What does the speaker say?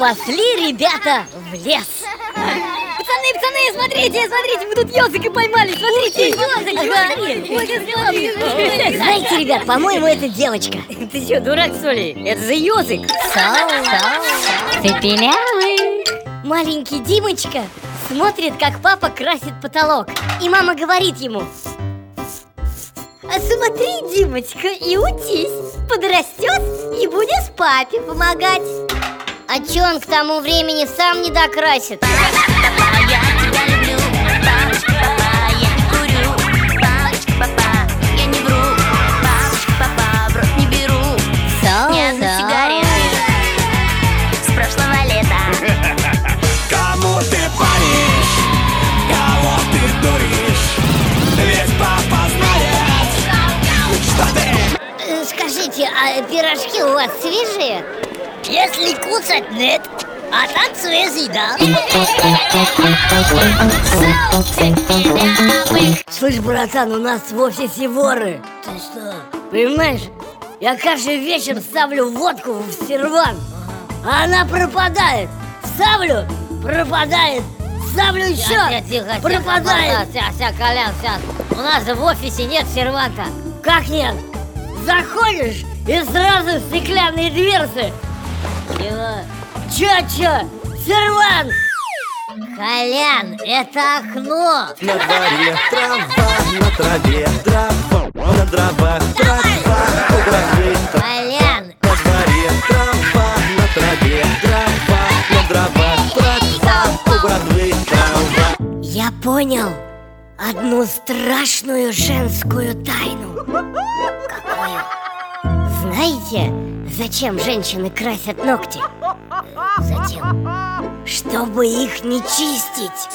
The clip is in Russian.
Пошли ребята в лес. Пацаны, пацаны, смотрите, смотрите, мы тут езыка поймали, смотрите. Езык, Знаете, ребят, по-моему, это девочка. Ты что, дурак, что ли? Это же езык Цепелявый. Маленький Димочка смотрит, как папа красит потолок. И мама говорит ему а смотри, Димочка, и учись. Подрастет и будешь папе помогать А чё он к тому времени сам не докрасит? Я тебя люблю, папочка, папа, я не курю, папочка, папа, я не вру, папочка, папа, в рот не беру, ни одну сигарету с прошлого лета. Кому ты паришь? Кого ты дуришь? Ведь папа знает, что ты Э, Скажите, а пирожки у вас свежие? Если кусать нет, а так свежий, да? Слышь, братан, у нас в офисе воры Ты что? Понимаешь, я каждый вечер ставлю водку в серван А она пропадает Ставлю, пропадает Ставлю еще, Тихо, тихо, пропадает Вся, вся, Колян, вся. У нас же в офисе нет серванта. Как нет? Заходишь и сразу стеклянные дверцы Чего? Чё-чё, серван Колян, это окно. На дворе трава, на траве дрова На дровах трава, у травы Колян, На дворе трава, на траве дрова На дровах трава, у Бродвей трава Я понял одну страшную женскую тайну Какую? Знаете, зачем женщины красят ногти? Зачем? Чтобы их не чистить